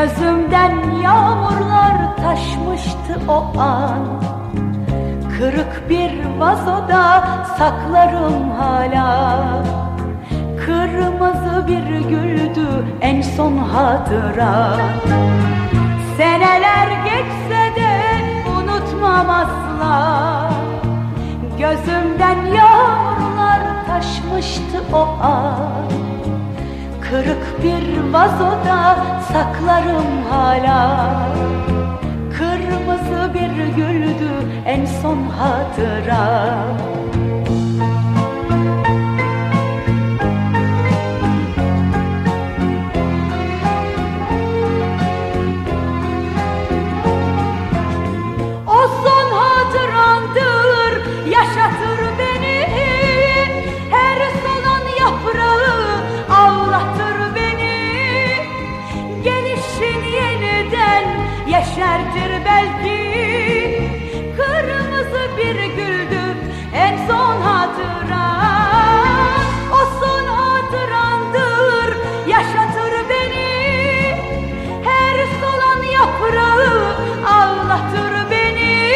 Gözümden yağmurlar taşmıştı o an. Kırık bir vazoda saklarım hala. Kırmızı bir güldü en son hatıra. Seneler geçse de unutmam asla. Gözümden yağmurlar taşmıştı o an. Kırık bir vazoda saklarım hala. Kırmızı bir güldü en son hatıra yeşertir belki. Kırmızı bir güldü en son hatıran O son hatırandır yaşatır beni. Her solan yaprağı ağlatır beni.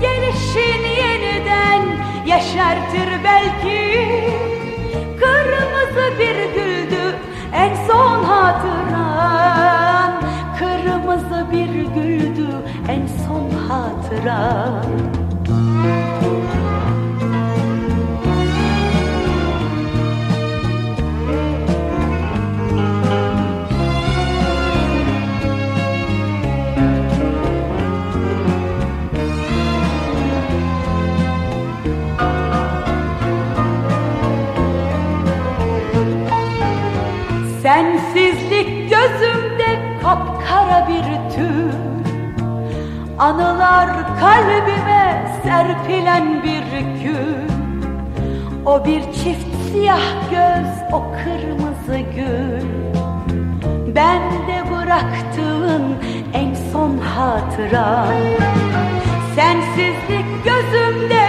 Gelişin yeniden yeşertir belki hatıran Sensizlik gözümde kapkara bir tür Anılar kalbime serpilen bir gün O bir çift siyah göz o kırmızı gül. Ben de bıraktığın en son hatıra. Sensizlik gözümde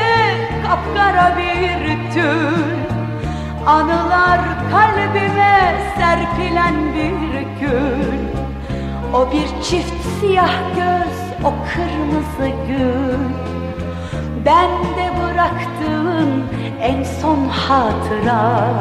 kapkara bir tül. Anılar kalbime serpilen bir gül. O bir çift siyah göz kırmızı gül. Ben de bıraktığın en son hatıra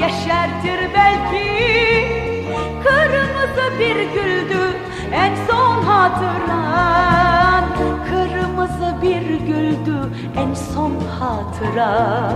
yeşertir belki Kırmızı bir güldü en son hatıran. Kırmızı bir güldü en son hatıra